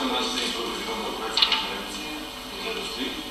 кожен наш день велика наукові конференції. І завжди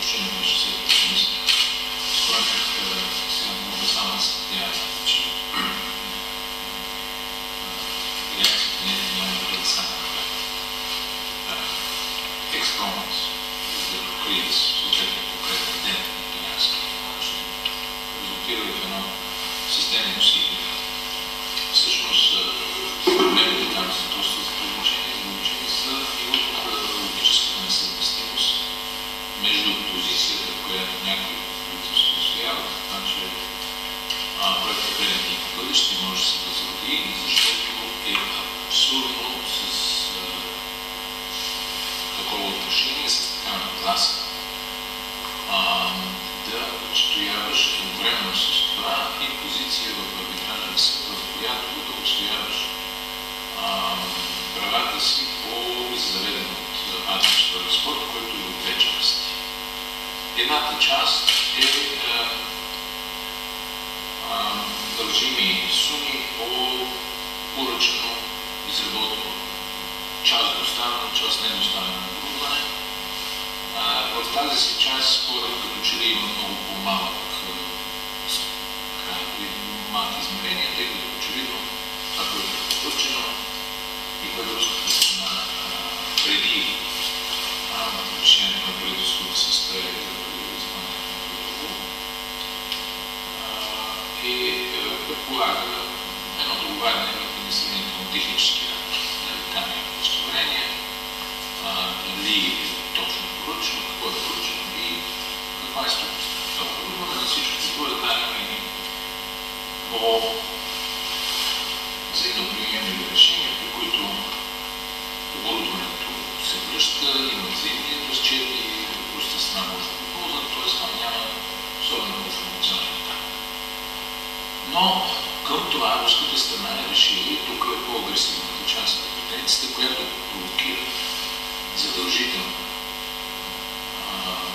Еще не очень сильно. Сколько это все было бы самое техническия да удостоверение или точно поръчено, какво е поръчено и каква е стоеността. Това говорим на всичко, което е дадено и по взаимоприемливи решения, при които оборудването се връща, има взаимни разчети, пуста сна може да ползва, т.е. там няма особено информационен Но към това статистика, която провокира задължително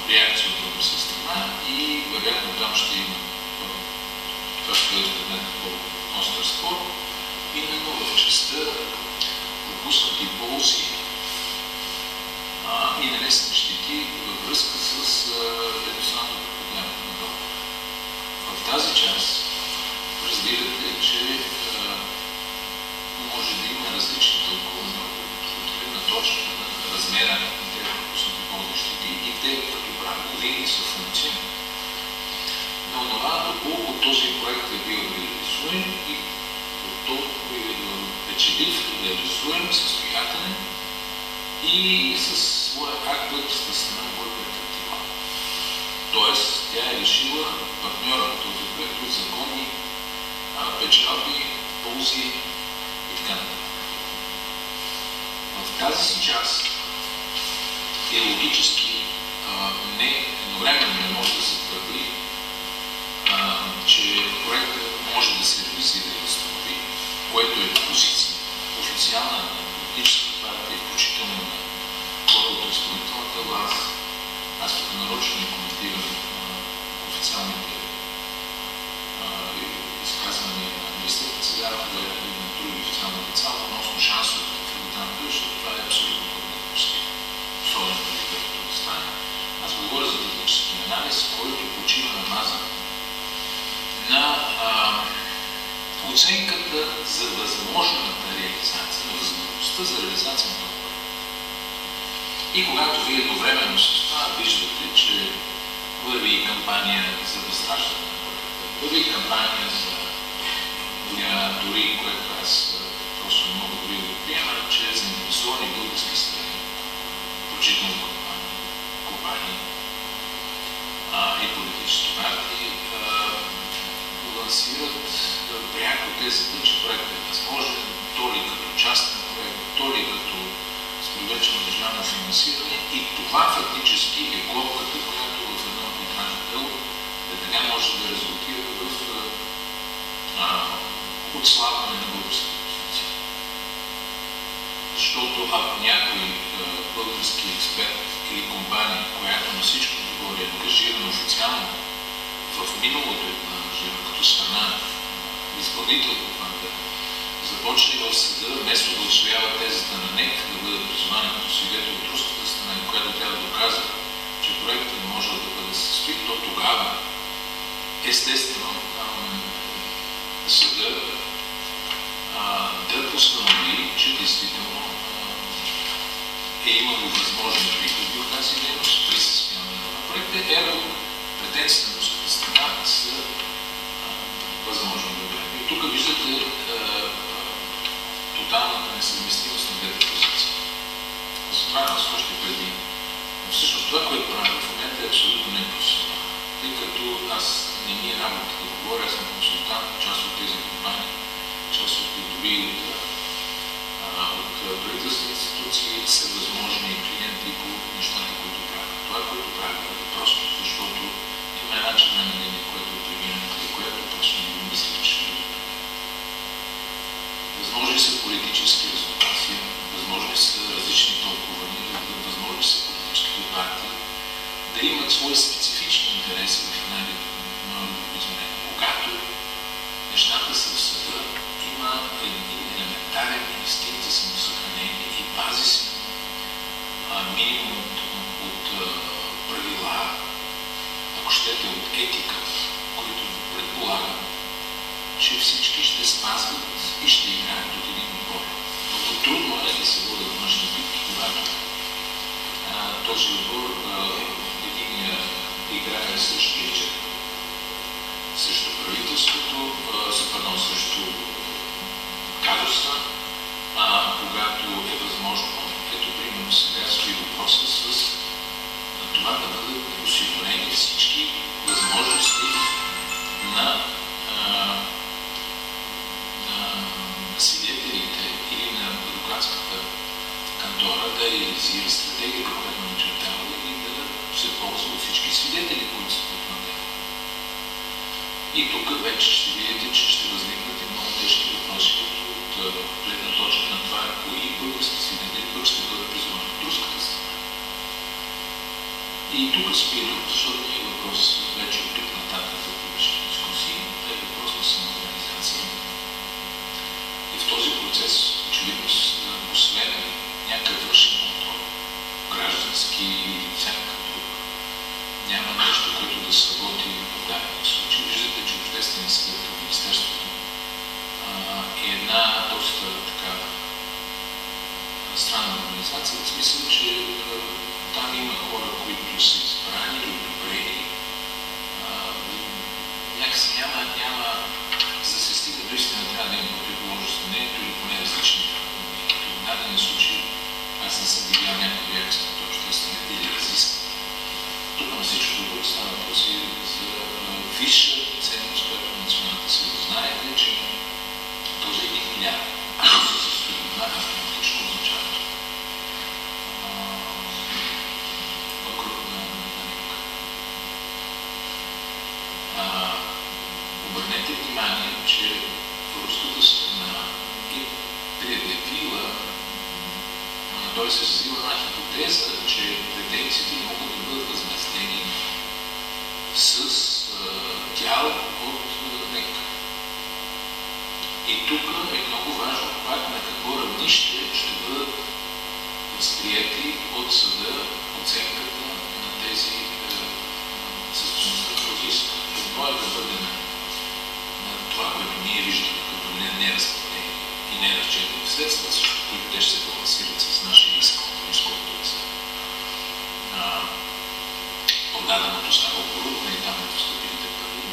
реакция от българска страна и вероятно там ще има това, което е една по-остър спор, именно в частта допуснати ползи а, и нанесени щети във връзка с редуционното преподняване на. В тази част разбирате, че неговото правиление са функция. Но това, доколко този проект е бил реализуем и толкова е, е бил печелив, е реализуем, състоятелен и със своя акт с страна, който е третива. Тоест, тя е решила партньора на този проект от законни печалби, ползи и така нататък. В тази си част е логически de lograr los естествено, съда да постанови, че действително е имало възможни приходи от тази дейност при състояние на проекта. Ево, претенцията на руската страна са възможно добре. И тук виждате тоталната несъвместимост на двете позиции. Затова аз още преди. Всъщност това, което правя в момента е абсолютно непрофесионално. Тъй като аз не ми е работа да говоря, аз съм консултант, част от тези компании, част от дори от, от правителствени институции са възможни клиенти по нещата, които правят. Това, което правя е просто защото има една червена линия, която е премината и която просто не мисля, че Възможни са политически резултати, възможни са различни тълкувания, възможни са политическите партии да имат свои специфични интереси в една изменение. Когато нещата са в съда, има един елементарен инстинкт за самосъхранение и базисен минимум от, от правила, ако щете от етика, които предполагам, че всички ще спазват и ще играят от един отбор. Много трудно е да се водят външни битки, когато а, този отбор единия играе същия че срещу правителството, пардон, срещу казуса, а, когато е възможно, сега стои въпроса с това да бъдат осигурени всички възможности на свидетелите или на адвокатската кантора да реализира стратегията, която е начертава и да се ползва от всички свидетели, които са на дело. И тук вече ще видите, че И тук спирам, защото е въпрос вече от нататък за публични дискусии, е въпрос на самоорганизация. И в този процес, очевидно, освен някакъв външен контрол, граждански или всякакъв друг, няма нещо, което да сработи в даден случай. Виждате, че Общественият съвет в Министерството е една доста така странна организация, в смисъл, че там има хора, които са избрани, одобрени. Някакси няма, няма, за да се стига до истина, трябва да има противоположността или поне различни. В даден случай аз не съм видял някакъв реакция от обществените или разискване. Тук на всичко друго става въпрос и за висша ценност, която националната сила. Знаете, че този един милиард, ако се състои на автоматично означава обърнете внимание, че руската страна е предявила той се развива една хипотеза, че претенциите могат да бъдат възместени с дял от НЕК. И тук е много важно пак на какво равнище ще бъдат възприяти от съда оценката ние виждаме като не, неразплатени и неразчетени средства, срещу които те ще се балансират с нашия иск, изколкото е за продаденото старо оборудване и там е поступилите пари.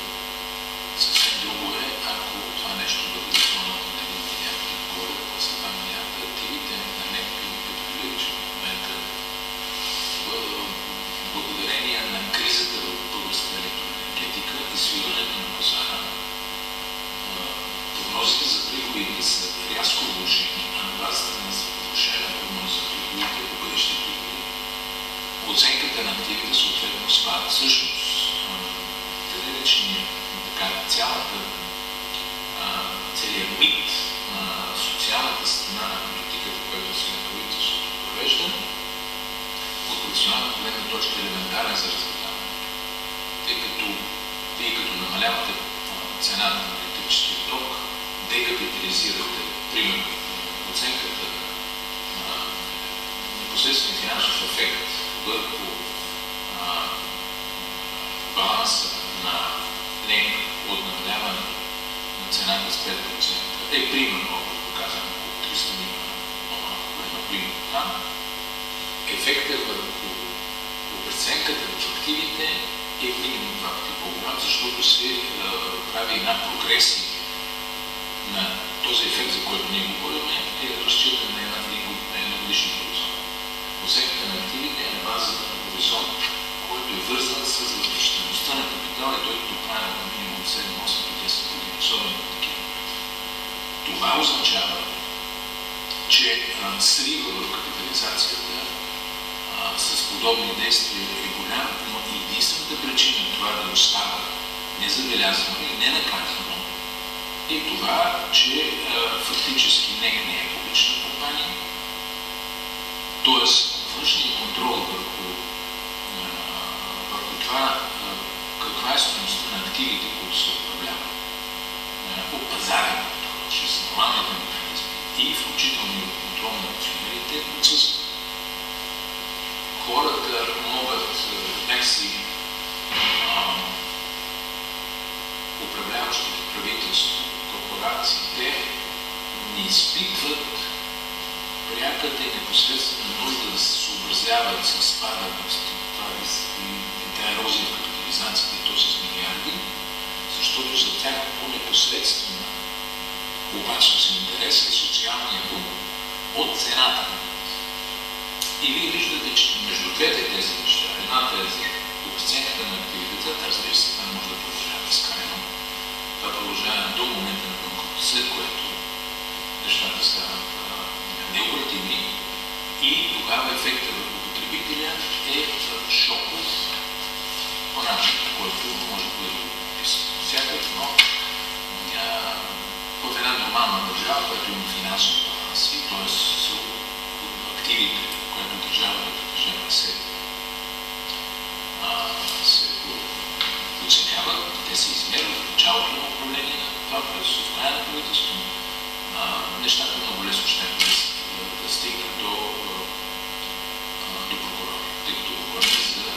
Съвсем друго е, ако това нещо бъде изпълнено на 1 милиард и горе, с 2 милиарда активите на НЕК имате предвид, че в момента благодарение на кризата в българската електроенергетика и свиването на пазара, прогнозите за приходите са рязко влушени, а на базата на влушена прогноза за приходите по бъдещи приходи, оценката на активите съответно спада. Всъщност, така наречения, така, цялата, целият мит на социалната страна на политиката, която сега правителството провежда, от професионална гледна е елементарен за разпитаване. Тъй като вие като намалявате цената на електрическия ток, декапитализирате, примерно, оценката на непосредствен финансов ефект върху баланса на НЕК от намаляването на цената с 5% е примерно, образно казано, около 300 милиона, но примерно там, ефектът върху преценката в активите е минимум два пъти по-голям, защото се а, прави една прогресия на този ефект, за който ние говорим, е разчитан на една, на една годишна хоризонт. Оценката на активите е на базата на хоризонт, който е вързан с възвръщаемостта на капитала и той до края на минимум 7, 8 и 10 години, особено на такива. Това означава, че срива в капитализацията подобни действия е голям, но единствената причина това да остава незабелязано и ненаказано е това, че а, фактически НЕК не е публична компания, т.е. външния контрол върху, а, върху това а, каква е стоеността на активите, които се управляват от пазарен контрол, чрез нормалните механизми и включително и от контрол на акционерите отсъства. Хората могат някакси управляващите правителство, корпорациите не изпитват пряката и непосредствена нужда да се съобразяват с спада в тази ерозия в капитализацията и то с милиарди, защото за тях по-непосредствена опасност и интерес е социалния бум от цената. И вие виждате, че между двете тези неща, едната е за оценката на активитета, разбира се, това може да продължава безкрайно. Това продължава до момента на банкрот, след което нещата стават необратими и тогава ефекта върху потребителя е шоков по начин, който може да бъде описан. Всяка едно в една нормална държава, която има финансови баланси, т.е. активите, това правителство, в края на правителство, нещата много лесно ще да, стигнат до, говорим за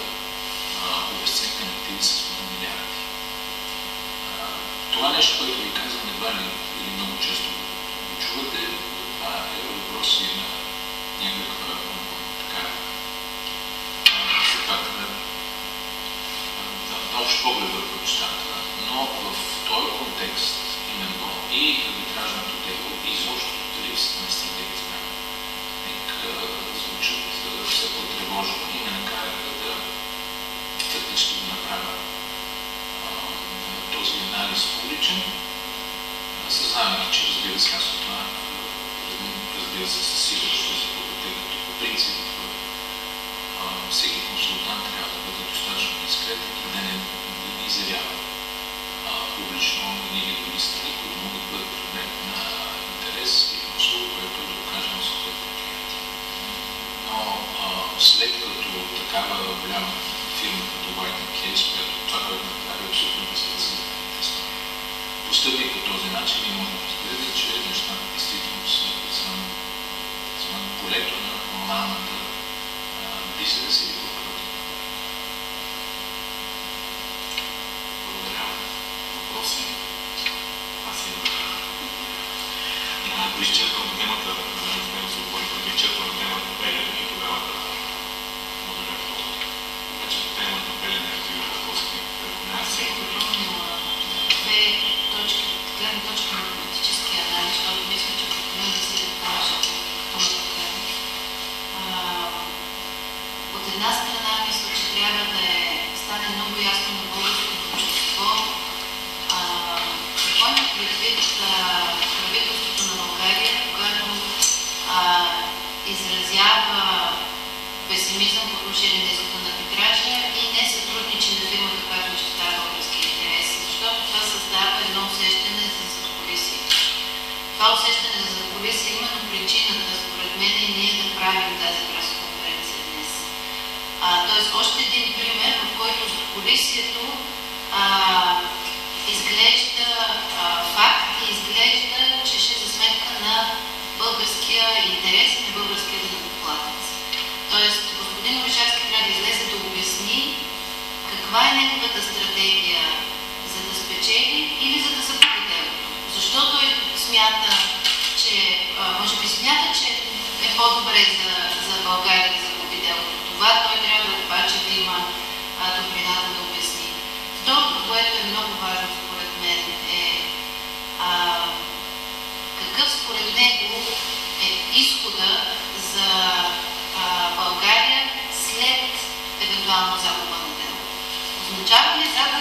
обесценка на с милиарди. Това нещо, което ви казвам, едва ли или много често го чувате, това е въпрос и на някаква така все пак на, на, на общ поглед върху нещата, но в този контекст именно и арбитражното дело, и изобщо тоталистите на стратегията нека звучат все по-тревожно и ме накараха да фактически да направя този анализ публичен, съзнавайки, че разбира се, аз това разбира се със сигурност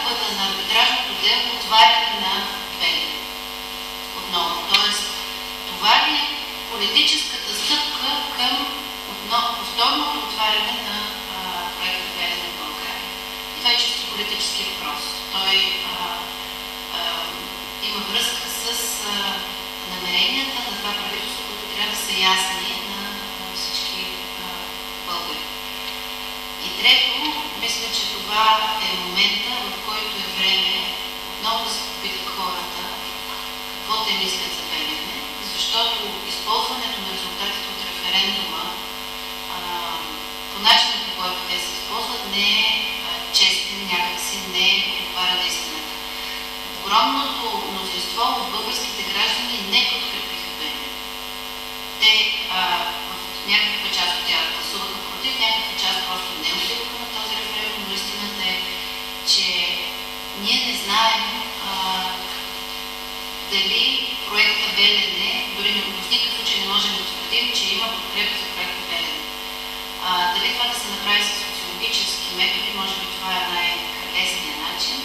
загубата на арбитражното дело отваряне на двери. Отново. Тоест, това ли е политическата стъпка към отново, повторното отваряне на проекта Двери на България? И това е чисто политически въпрос. Той а, а, има връзка с а, намеренията на това правителство, които трябва да са ясни на, на всички а, българи. И трето, мисля, че това е момента, в който е време отново да се попитат хората какво те мислят за Белене, защото използването на резултатите от референдума а, по начина по който те се използват не е честен, някакси не е отговаря на истината. Огромното мнозинство от българските граждани не подкрепи прави с социологически методи, може би това е най-лесният начин,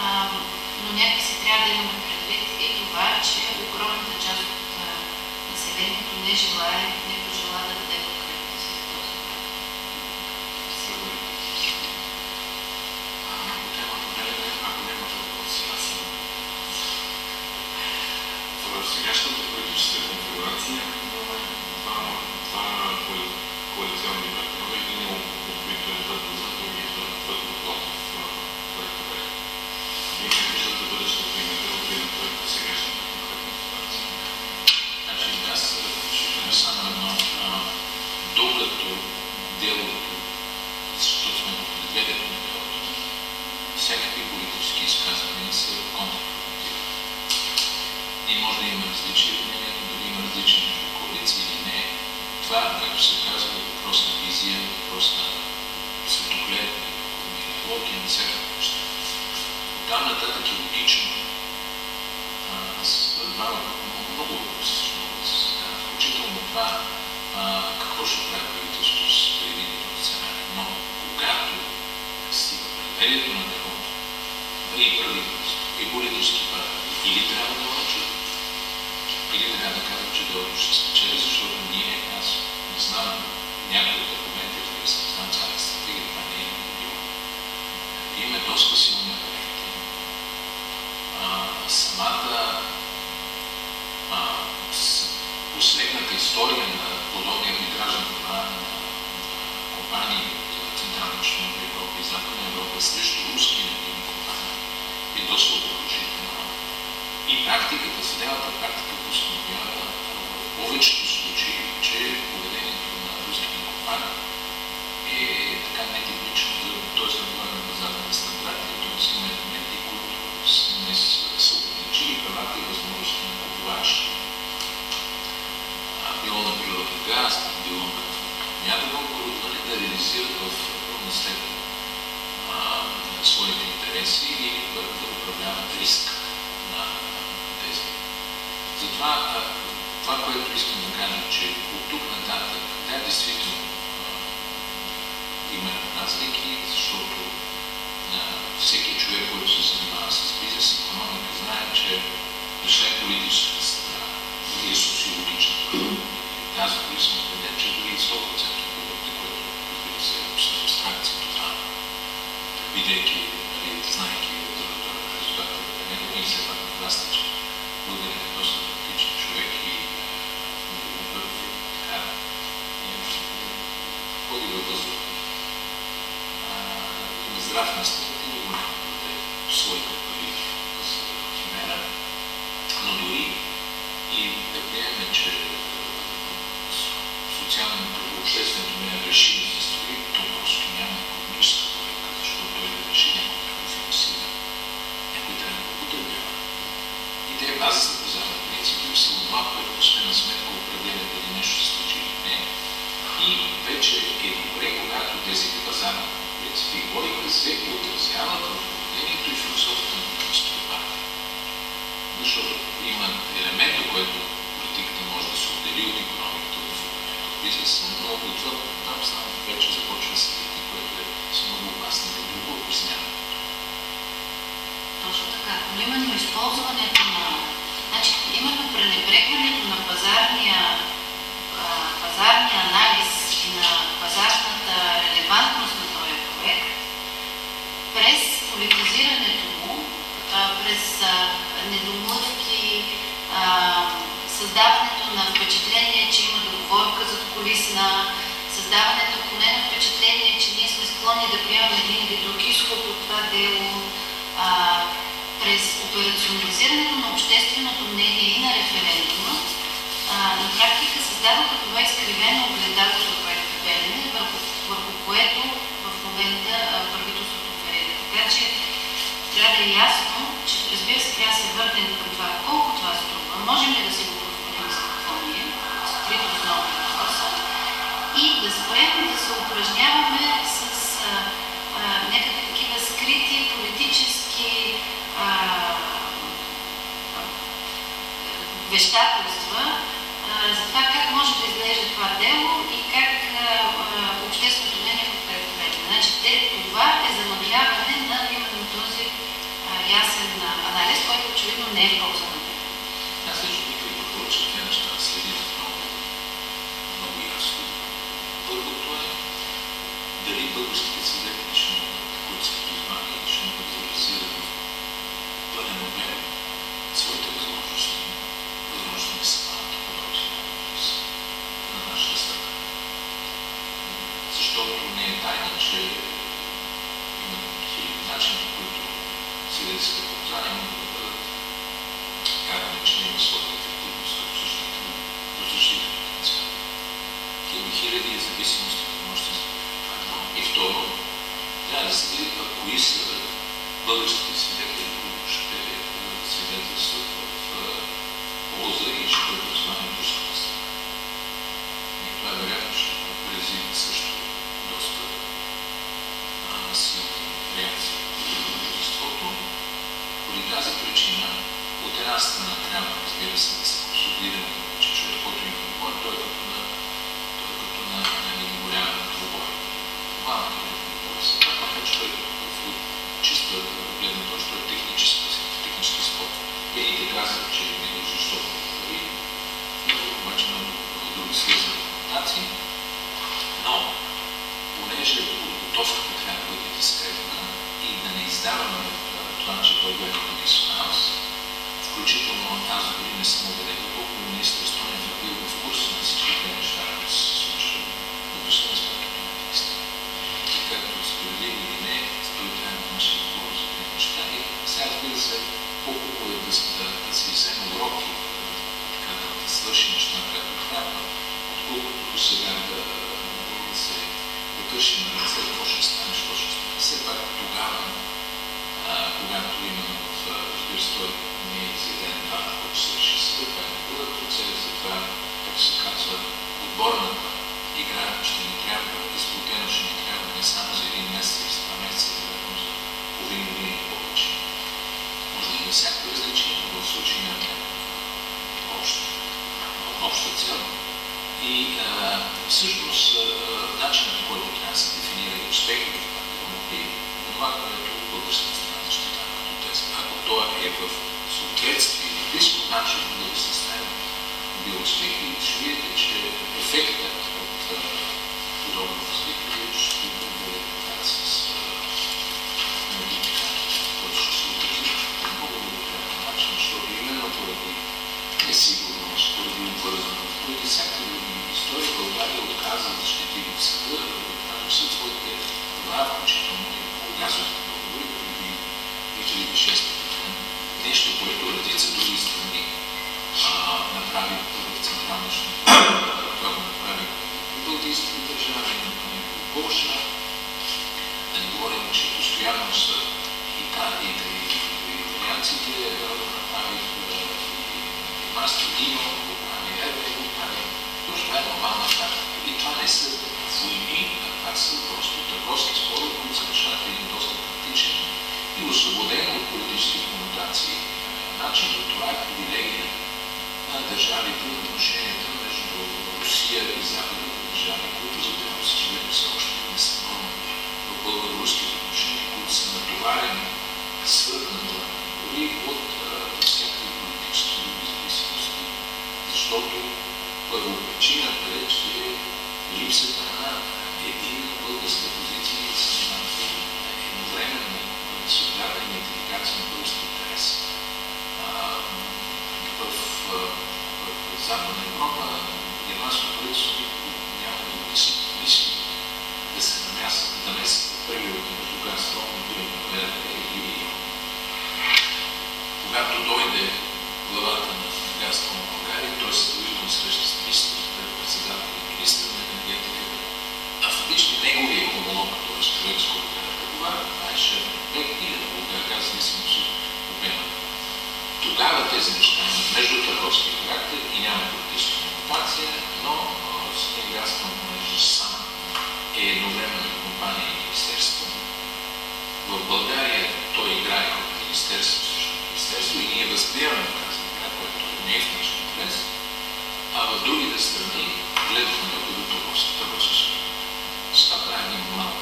а, но някакси трябва да имаме предвид и това, че огромната част от населението не желая, не бъдат екологични. Аз предлагам много въпроси, включително това, а, какво ще прави правителството с предвиденото сценарий. Но когато стига предведението на делото, и правителство, и политически партии, или трябва да мълчат, или трябва да кажат, че делото ще спечели, защото ние, аз не знам, отворен на подобни арбитражни на компании от Централна Членка Европа и Западна Европа срещу руски енергийни компании е доста обобщителна. И практиката, съдебната практика постановява в повечето славянски диалог, някакво оборудване да реализират в пълна степен своите интереси и да управляват риска на, тези. Затова това, което искам да кажа, че от тук нататък, тя действително има разлики, защото а, всеки човек, който се занимава с бизнес економика, знае, че освен политическо nás blízký jeden či druhý slovo, videjky, znajki, ne bojim se pak plastični. Budem dosta kritični čovjek i hodilo dosta. Zdrašnosti. ясно, че разбира се, трябва да се върнем към това колко това струва. Можем ли да си го повторим с какво ни е? С трите основни въпроса. И да спрем да се упражняваме с а, а, някакви такива скрити политически вещателства за това как може да изглежда това дело и как анализ, който очевидно не е в полза на Аз лично бих ви препоръчал две неща да следите много, много ясно. Първото е дали български несигурност, поради обвързаност, поради всяка история България отказа да защити в съда, да съд своите права, включително и по газовите договори преди 2006 година. Нещо, което редица други страни а, направи в Централна това го направи и Балтийските държави, и Польша. Да не говорим, че постоянно са Италия и италианците направиха и Мастер Дино, направи Еве, направи. Точно това е нормална практика. И това не са войни, а това са просто търговски спорове, които се решават един доста практичен и освободен от политически конотации начин, но това е привилегия на държавите в отношенията между Русия и западните държави, които за това съжаление все още не са нормални в българо-руските отношения, които са натоварени свързано дори от всякакви политически зависимости, защото първо причината е, че липсата на един българска позиция и съзнателно едновременно солидарна идентификация на български интерес. В, в, в Западна Европа германското правителство няма да си мисли да се намесят, да не се преговорите между Газпром и примерно или когато дойде главата на Газпром в България, той се довидно среща с министър, председател и министър на енергетиката, а фактически неговия хомолог, т.е. човек, с който трябва да преговаря, това е Бек или на Българгаз, независимост от обема. Тогава тези неща имат между търговски характер и няма политическа комутация, но Газпром, понеже сам е едновременно компания и министерство. В България той играе като министерство също министерство и ние възприемаме тази игра, която не е в наш интерес, а в другите страни гледат на него като търговски търговски С това правим един малък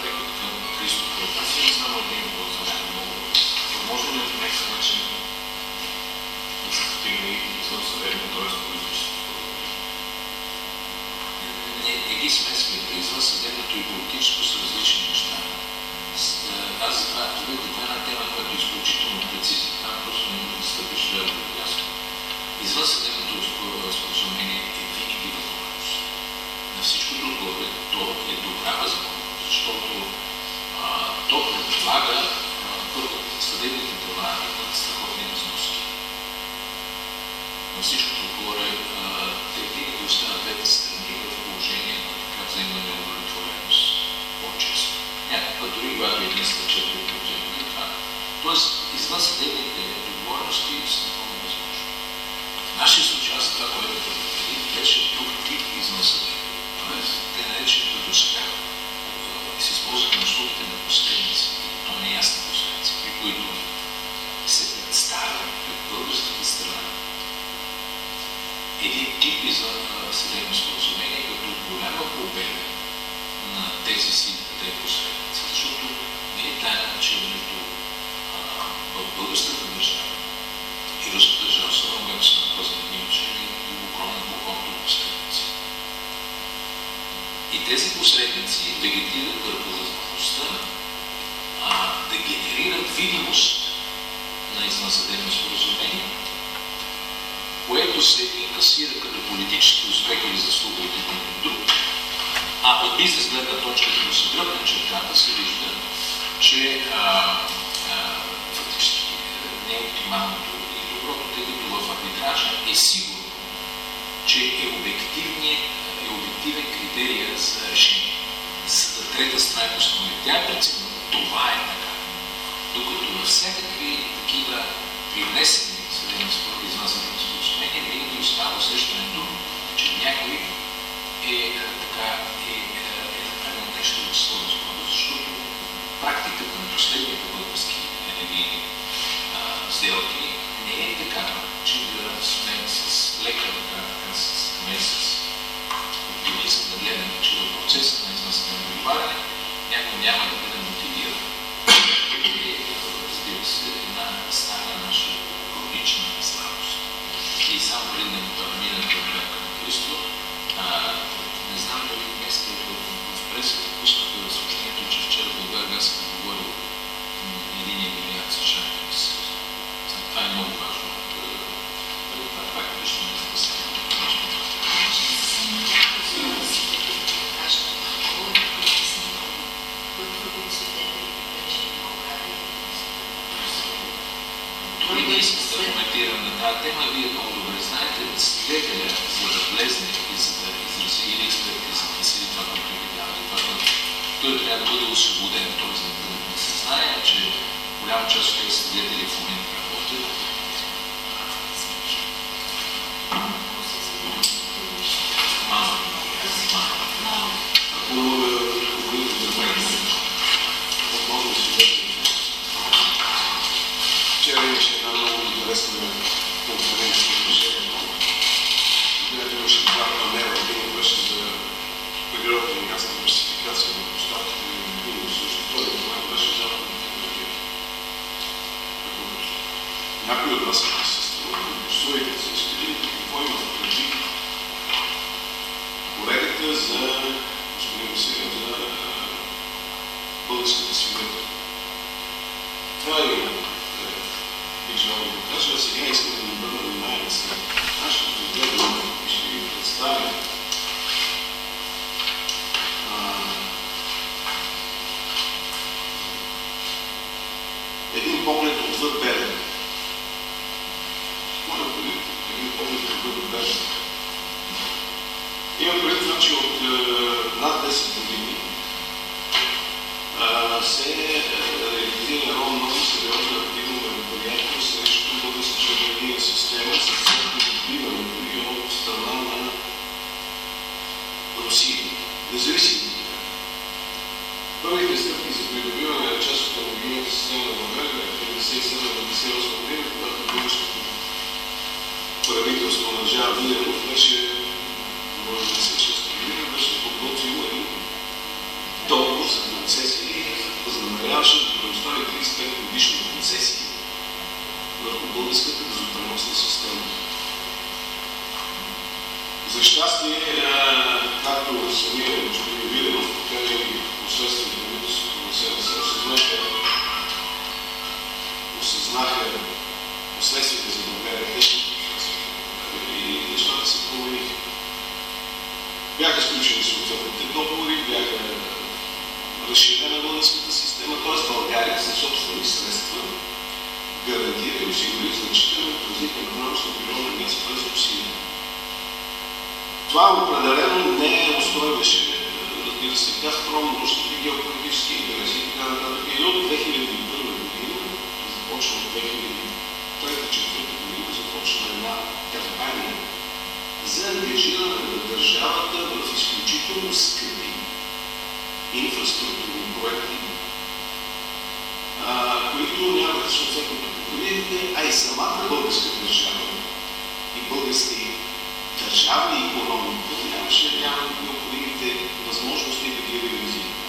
преход към Христо, който Аз имам само един въпрос, още много. Може ли по някакъв начин да се съдебно, т.е. политическо не, не ги смесвайте. Извън съдебното и политическо са различни неща. Аз за това, това е една тема, която е изключително прецизна. Там просто не може да стъпиш лево да ясно. Извън съдебното споразумение е винаги възможност. На всичкото отгоре то е добра възможност, защото а, то предполага извън съдебните договорености са напълно възможно. В нашия случай, аз това, което предупреди, беше друг тип извън съдебни. Тоест, те наречените до сега се използват на услугите на посредници, то не е ясни посредници, при които се представя пред българската страна един тип извън съдебно споразумение, като голяма победа на тези си две посредници. Защото не е тайна, че между българската държава и руската държава, особено когато се въпрос на едни учени, огромен от посредници. И тези посредници вегетират върху възможността да генерират видимост на извънсъдебно споразумение, което се инкасира като политически успех или заслуга от един или друг. А от бизнес гледна точка, като се дръпне чертата, се вижда, че а, е оптималното и доброто, тъй като в арбитража е сигурно, че е, е обективен критерия за решение. За да трета страна е постанови. Тя е това е така. Докато във всякакви такива привнесени съдебни спорти извън съдебни споразумения, винаги остава усещането, че някой е, е така е, е, е направил нещо в склада, защото практиката на последните български енергийни сделки, не е така, че да сме с лека с месец. Дори искам да гледаме, че в процеса на измъстно договаряне някой няма да бъде мотивиран. И, разбира се, една стара наша хронична слабост. И само преди да минем към Христо, не знам дали днес е в пресата пуснаха да се тема, вие много добре знаете, свидетеля, за да влезне и за да изрази или експертиза, да си това, което е видял, това, което той трябва да бъде освободен, т.е. да се знае, че голяма част от тези свидетели в момента поглед отвъд Белен. Имам предвид, че от е, над 10 години се е, реализира едно много сериозно активно мероприятие срещу българската енергийна система с цел придобиването и от страна на Русия. Независимо. Първите стъпки за придобиване на част от енергийната система на България бяха 97-98 година, когато българското правителство на Жан Виденов беше може да се година беше подготвил един договор за концесии, възнамеряваше да предостави 35 годишни концесии върху българската газопреносна система. За щастие, както самия господин Виденов, така и последствие правителството на СНС осъзнаха, осъзнаха последствията за България, и промениха. Бяха сключени съответните договори, бяха разширена българската система, т.е. България със собствени средства гарантира и осигури значителен транзит на природен газ през Русия. Това определено не устройваше, разбира се, Газпром, руските геополитически интереси и така нататък. И от 2001 година, започна от 2003-2004 година, започна една кампания за ангажиране на държавата в изключително скъпи инфраструктурни проекти, а, които нямат съответното поколение, а и самата българска държава и български държавни економики нямаше, нямат необходимите възможности да ги реализират.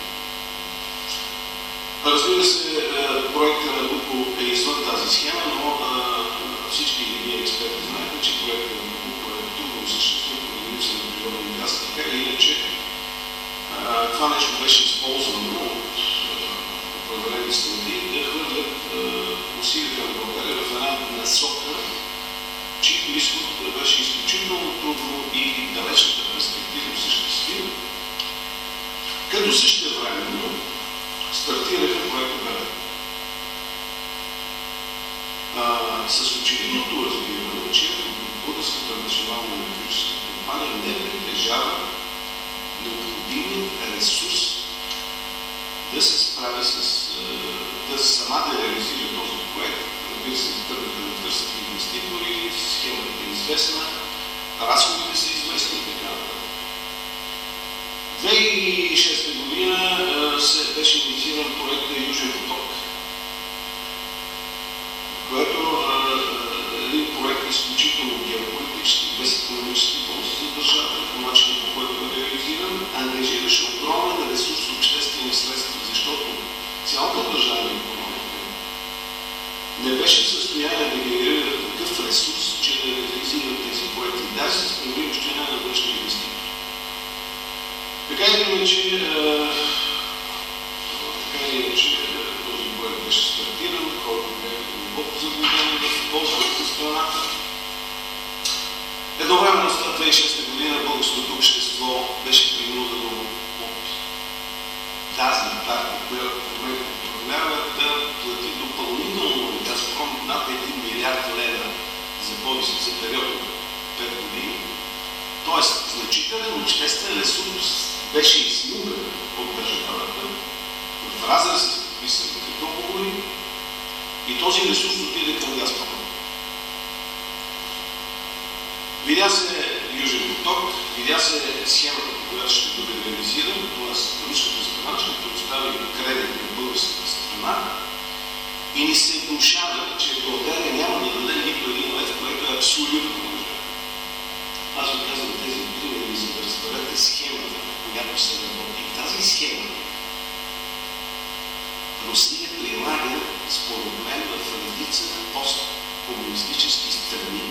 Разбира се, проекта на Буко е извън тази схема, но всички вие експерти знаете, че проекта така или иначе това нещо беше използвано от определени страни да хвърлят усилията на България в една насока, чието изход беше изключително трудно и далечната перспектива осъществима. Като същевременно стартираха проекта Белен. С очевидното разбиране, че Българската национална електрическа компания не притежава необходимият ресурс да се справи с, да сама да реализира този проект. Разбира се, тръгнаха да търсят инвеститори, схемата е известна, разходите са известни и така нататък. 2006 година се беше иницииран проекта Южен поток, който е един проект изключително геополитически, без економически ползи за държавата, по начина ангажираше огромен ресурс обществени средства, защото цялата държавна економика не беше в състояние да генерира такъв ресурс, че да реализира тези проекти, даже с привличане на външни инвеститори. Така или иначе, така или иначе, този проект беше стартиран, който бе дълбоко заблуден в ползването страната. Едновременно с 2006 година българското общество беше принудено от тази партия, която в управлява, да плати допълнително на Газпром над 1 милиард лева за заводи за период от 5 години. Тоест, значителен обществен ресурс беше измуган от държавата в разрез с подписаните договори и този ресурс отиде към Газпром. Видя се Южен поток, видя се схемата, която ще бъде реализиран, т.е. руската страна ще предостави кредит на българската страна и ни се внушава, че България няма да даде нито един лев, което е абсолютно. Аз ви казвам тези примери, за да разберете схемата, която се работи. Тази схема Русия прилага, според мен, в редица посткомунистически страни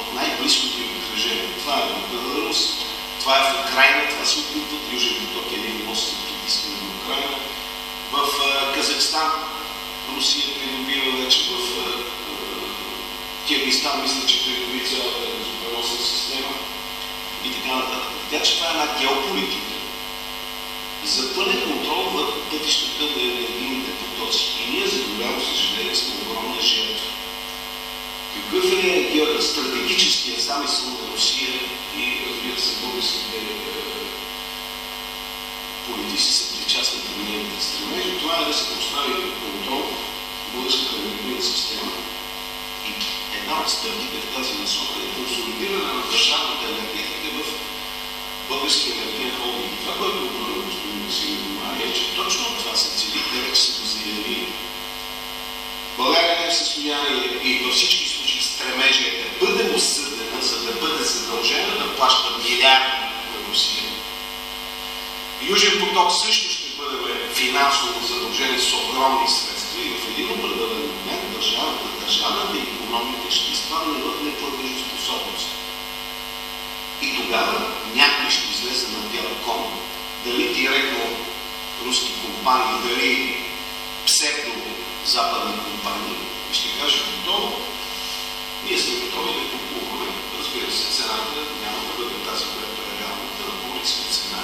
от най-близкото им окръжение. Това е Беларус, това е в Украина, това се опитват. Южен поток е един мост за притискане на Украина. В Казахстан Русия придобива вече в Киргистан, мисля, че придоби цялата газопреносна система и така нататък. Така че това е една геополитика за пълен контрол върху пътищата на енергийните потоци. Е стратегическият замисъл на Русия и, разбира се, българските политици са причастни към нейните стремежи, това е да се постави под контрол българската енергийна система и една от стъпките в тази насока е консолидиране на държавната енергетика в българския енергиен холдинг. Това, което господин Василев внимание, е, че точно това се цели, те вече са го заявили. България е в състояние и във всички стремежа е да бъде осъдена, за да бъде задължена да плаща милиарди на Русия. Южен поток също ще бъде финансово задължен с огромни средства и в един определен момент държавата, държавната економика ще изпадне в неплатежоспособност. И тогава някой ще излезе на бял кон. Дали директно руски компании, дали псевдо западни компании, и ще каже готово. Ние сме готови да купуваме. Разбира се, цената няма да бъде тази, която е реалната, на по-ниска цена.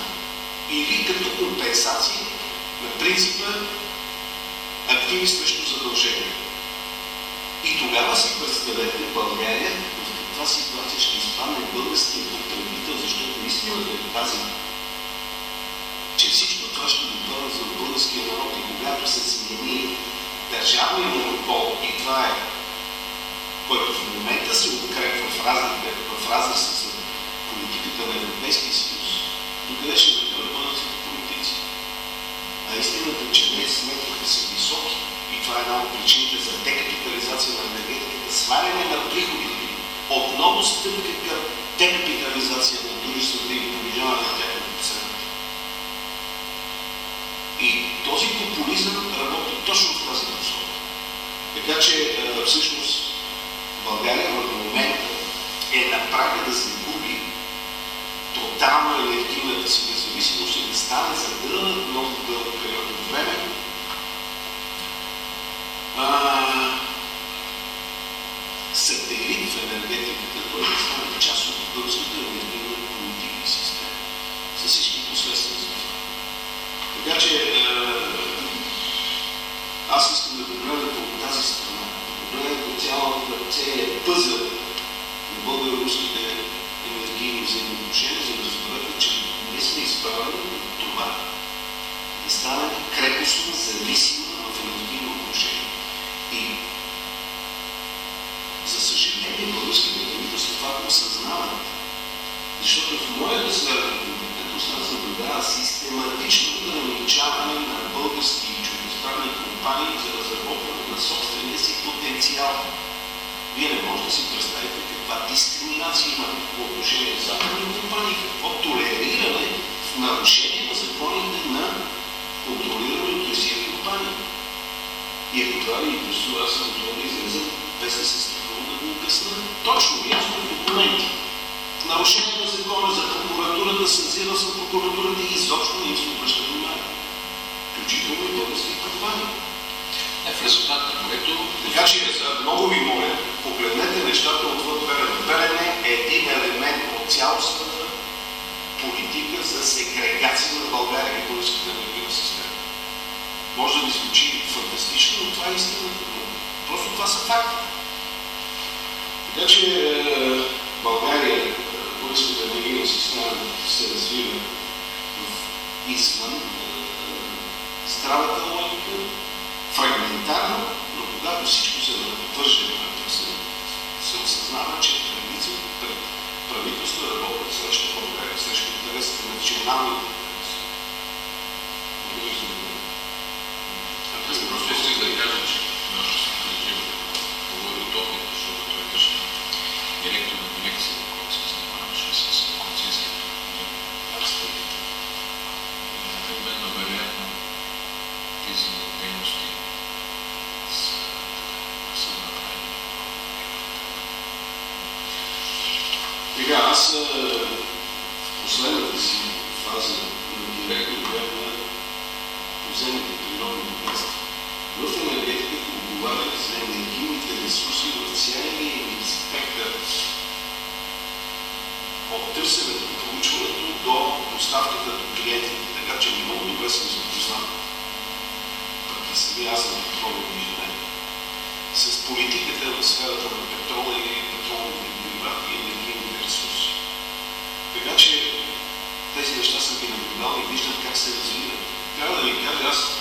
Или като компенсации на принципа активи срещу задължения. И тогава си представете България в каква ситуация ще изпадне българския потребител, защото истината е тази, че всичко това ще допълва за българския народ и когато се смени държавния монопол и това е който в момента се укрепва в разлика, в разлика с политиката на Европейския съюз, докъде ще да бъдат политици. А истината че не сметките са високи и това е една от причините за декапитализация на енергетиката, сваляне на приходите, отново стъпка към декапитализация на дружествата и понижаване на тяхната цена. И този популизъм работи точно в тази посока. Така че всъщност България в момента е на прага да загуби тотално енергийната си независимост и да стане за дълъг, много дълъг период от време. А, сателит в енергетиката, той да стане част от българската енергийна политика и система. За всички последствия за това. Така че е, аз искам да погледна по тази страна, да по цялата, целият пъзъл на българо-руските енергийни взаимоотношения, за да разберете, че ние сме изправени от това да станем крепостно зависими в енергийно отношение. И за съжаление, българските правителства това го осъзнават. Защото в моята сфера на компетентност аз наблюдавам систематично ограничаване на български и чуждестранни компании за разработване на собствения си потенциал. Вие не можете да си представите каква дискриминация има по отношение на западни компании, какво толериране в нарушение на законите на контролирани от Русия компании. И ако това ви интересува, аз съм готов да излезам без да се страхувам да го обясня. Точно, ясно документи. Нарушение на закона за прокуратурата, съзира с прокуратурата и изобщо не им се обръща. Включително и български компании. Е, в резултат на което... Така че, много ви моля, погледнете нещата отвъд Белене. Белене е един елемент от цялостната политика за сегрегация на България и българската енергийна система. Може да ви звучи фантастично, но това е истината. Просто това са факти. Така че е, България, е, българската енергийна система се развива в извън здравата логика, фрагментарно, но когато всичко се върже се, се осъзнава, че редица правителства работят срещу България, срещу интересите на националните интереси. Благодаря за просто исках да кажа, че говори от опит, защото той беше директор на дирекция, който се занимаваше с медицинските проблеми. При мен вероятно тези дейности са, са направени. Сега, аз е, последната си фаза на директор бях на подземните природни богатства. В енергетиката отговарях за енергийните ресурси в целия им спектър. От търсенето, проучването до доставката до клиентите. Така че много добре съм запознат. Пък и сега аз съм петролен инженер. С политиката в сферата на петрола и петролните деривати и енергийните ресурси. Така че тези неща съм ги наблюдал и виждам как се развиват. Трябва да ви кажа, аз,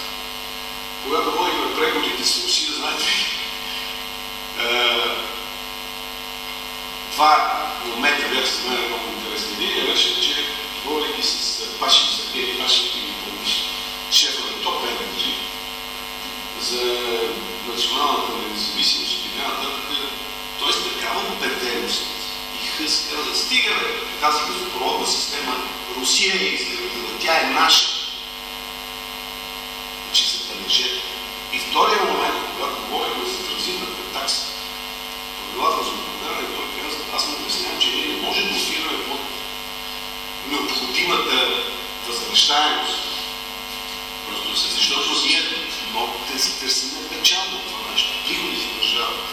когато водихме преговорите с Русия, знаете, е, два момента бяха за мен много интересни. Един беше, че говорейки с Паши, Сергей Паши, и помниш, шефа на топ енерджи, за националната независимост и така нататък, т.е. такава убеденост и хъс каза, стига бе, тази газопроводна система, Русия е изградила, тя е наша. Значи забележете. И втория момент, когато говорихме за транзитната такса, правилата за управляване, той каза, аз му обяснявам, че ние не можем да опираме под необходимата възвръщаемост. Просто се, защото ние много да си търсим печалба това нещо, приходи за държавата.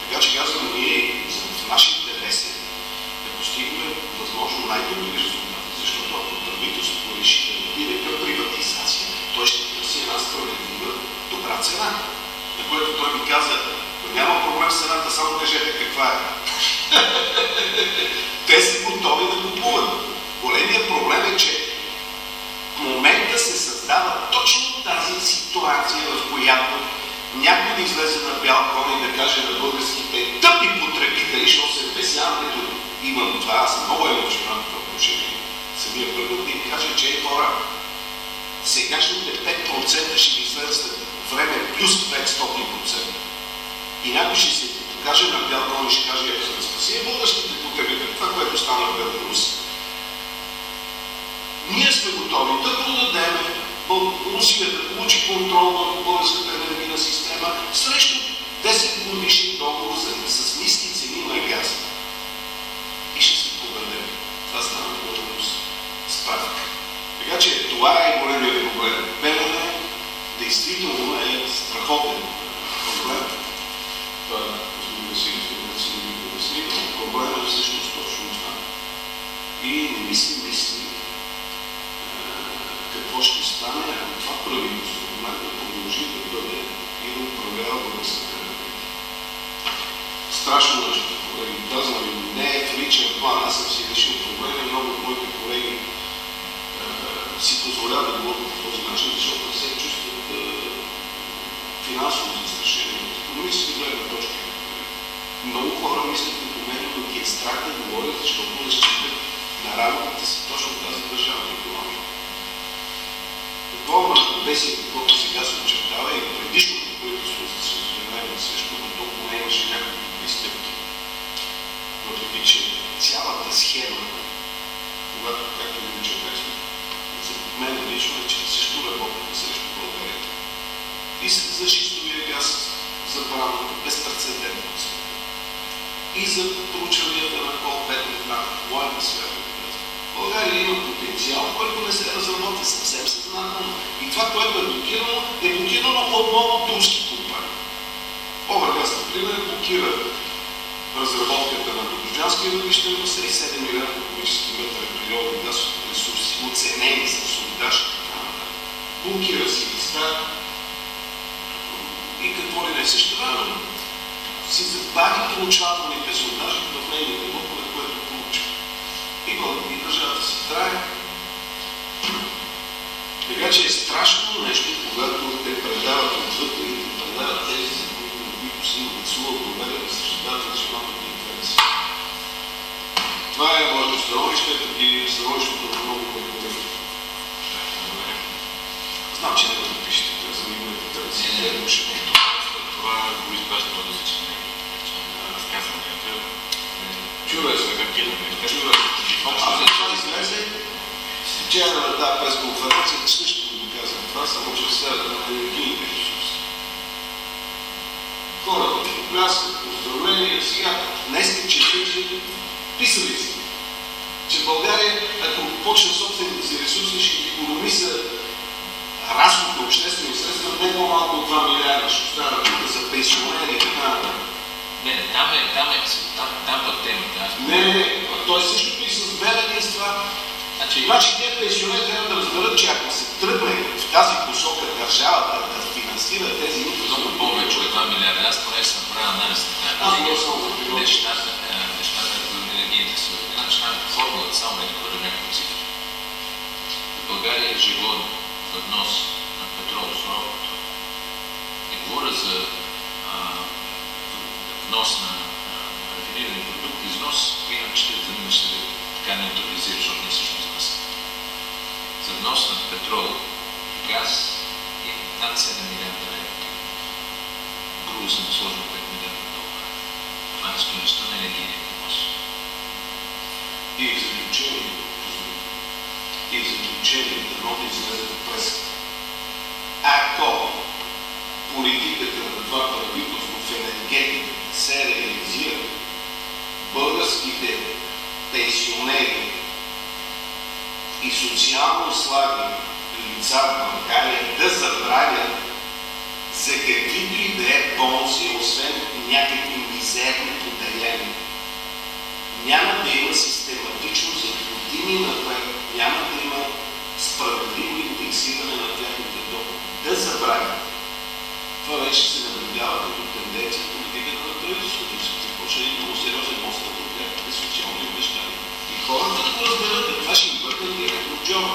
Така че казвам, ние в наши интереси да постигнем възможно най-добри резултати, защото ако правителството реши да отиде към приватизация, той ще търси една справедлива, добра цена. На което той ми каза, няма проблем с цената, само кажете каква е. Те са готови да купуват. Големият проблем е, че в момента се създава точно тази ситуация, в която някой да излезе на бял кон и да каже на българските това, аз много емоционален в отношение. Самия им каже, че е хора, сегашните 5% ще ги излезе време плюс 500%. И някой ще се покаже на бял кон и ще каже, ето да спаси българските потребители, това, което стана в Беларус. Ние сме готови да продадем Русия да получи контрол върху българската енергийна система срещу 10 годишни договор с ниски цени на газ. И ще се продадем. Това стана в Беларус. Справка. Че това е големият проблем. Белене действително е страхотен проблем. Това господин Василев и си ми обясни, но проблемът е всъщност точно това. И не мисли, мисли какво ще стане, ако това правителство в момента продължи да бъде и да управлява българската. Страшно нещо, колеги. Казвам ви, не е в личен план. Аз съм си решил проблеми. Много от моите колеги е, си позволяват да говорят по този начин, защото не се чувстват е, финансово застрашени. От економическа гледна точка. Много хора мислят като мен, но ги е страх да говорят, защото разчитат на работата си точно тази държавна економика такова мракобесие, каквото сега се очертава и предишното правителство за съжаление също, но то поне имаше някакви пристъпки. Въпреки, че цялата схема, когато, както ви очертах, е, че също работим срещу България. И за шистовия газ, за браната, безпредседентно И за проучванията на Кол Петров на военна сфера. България има потенциал, който не се разработи съвсем съзнателно. И това, което е блокирано, е блокирано от много турски компании. Овергаз, например, блокира разработката на Добруджанския въглищен басейн 7 милиарда кубически метра природни газ ресурси, оценени с сондаж. Блокира си листа и какво ли не също време. си забави получавателните сондажи в нейните блокове, което получи. И, и държавата си трае. Така че е страшно нещо, когато те предават отвътре и предават тези, за които, си гласувал доверие да защитават националните интереси. Това е моето становище и становището на много колеги. Че не го напишете, за да имате да си отношението. Това го изпращаме до всички разказванията. Чувай се, Чува А след това излезе, вчера на тази пресконференция също го казах това, само че сферата на енергийните ресурси. Хората пляскат, поздравления, сега днес не четете писалици, че България, ако почне собствените си ресурси, ще економиса разход на обществени средства не по-малко от 2 милиарда, ще останат тук за пенсионери и така нататък. Не, не, там е, там е, там, там е темата. Не, не, не, той същото и с беления с това. Значи, Значи те пенсионери трябва да разберат, че ако се тръгне в тази посока държавата да финансира тези много повече от 2 милиарда. Аз поне съм правил анализ на. Нещата, е, нещата енергийните са. Значи, там формулата само ни бъде някакви цифри. България ежегодно за внос на петрол, суров петрол. Не говоря за а, внос на, рафинирани продукти, износ, иначе ще да ще така неутрализира, защото ние също изнасяме. За внос на петрол и газ е над 7 милиарда лева. Грубо съм сложил 5 милиарда долара. Това е стоеността на енергийния внос. и в заключение, и в заключение, едно да излезе в преса. Ако политиката на това правителство в енергетика се реализира, българските пенсионери и социално слаби лица в България да забравят за каквито и да е бонуси, освен някакви мизерни поделения. Няма да има систематично за години напред, няма да има справедливо индексиране на тяхните доходи. Да забравят. Това вече се наблюдава като тенденция в политиката на правителството. Ще се почне един много сериозен отстъп от някакви социални обещания. И хората да го разберат, това ще им бъде директно в джоба.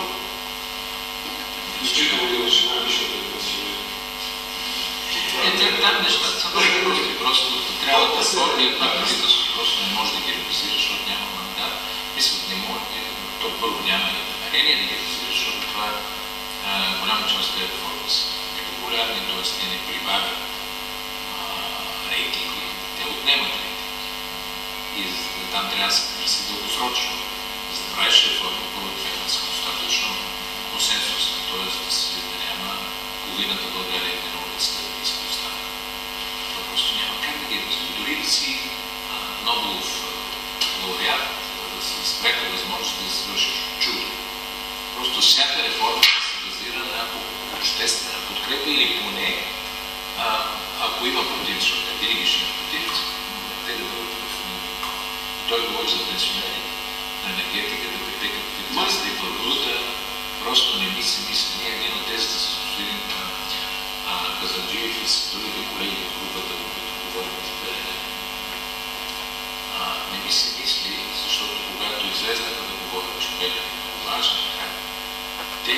Изключително да жена висшата пенсионер. Е, те, там нещата са много. Просто трябва да форми това правителство, просто не може да ги реализира, защото няма мандат. Мисля, не може, е, то първо няма и намерение да реализира, защото това е голяма част от тези реформи са непопулярни, т.е. те не прибавят рейтинги, те отнемат рейтинги. И там трябва да се търси дългосрочно. За да правиш реформа, първо трябва да са достатъчно консенсусни, т.е. да се да няма половината България на улицата да да остане. Това просто няма как да ги. Дори да си Нобелов лауреат, с пряка възможност да извършиш чудо. Просто всяка реформа се базира на обществена подкрепа или поне, а, ако има против, защото не винаги ще има против, те да бъдат в. Той говори за пенсионери на енергетика, да претекат капиталистите и валута. Просто не ми се мисли. Ние един от тезите с господин Казанджиев и с другите колеги от групата, в които говорим за Белене, а, не ми се мисли, защото излезнаха да е много важен град, те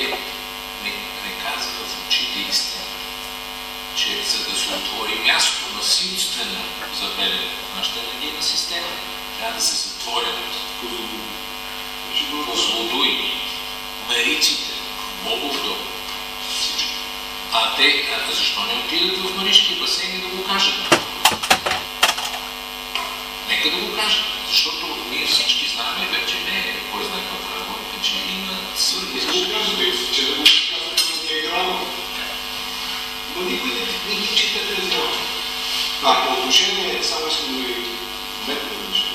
не, не казаха в очите истина, че за да се отвори място насилствено за Белене в нашата енергийна система, трябва да се затворят Козлодуй, Мариците, Бобов. А те, а защо не отидат в Маришки басейн и да го кажат? Нека да го кажат, защото ние всички знаем, вече не е кой знае каква работа, че има Не го казвате, че да го казвате на диаграма. Но никой не, не ги чете тези работи. А по отношение, само искам да ви вметна нещо.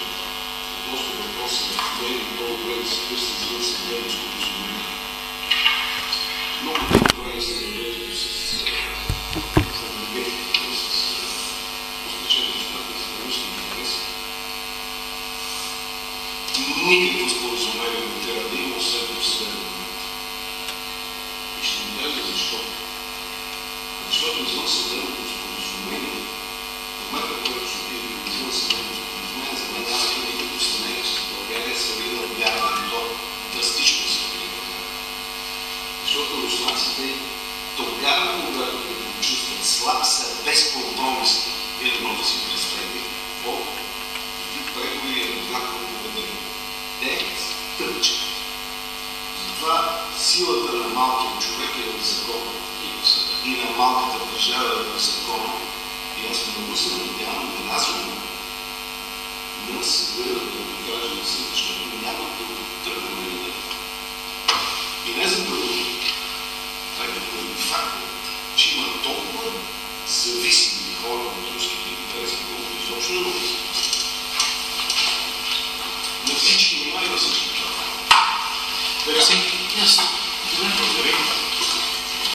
Относно въпроса, не е много добре да се търси за да се гледа руското изобрение. Много добре да се гледа с с енергетиката, с посвещено нещата за руски интереси. Никакво споразумение не трябва да има, освен съдебен И ще ви кажа защо. Защото извън съдебното споразумение, в момента, който се отиде мен, в мен, за мен няма никакво съмнение, че България се върви на вярване до драстично се Защото руснаците тогава, когато го почувстват слаб, са безкомпромисни. Вие да си тънче. Затова силата на малкия човек е в закона и на малката държава е в закона. И аз много се надявам на нас да се гледат да ни кажат си, защото няма да го тръгнем на. И не за друго, а е поради факта, че има толкова зависими хора от руските имперски колко изобщо на всички нива и на всички Pero.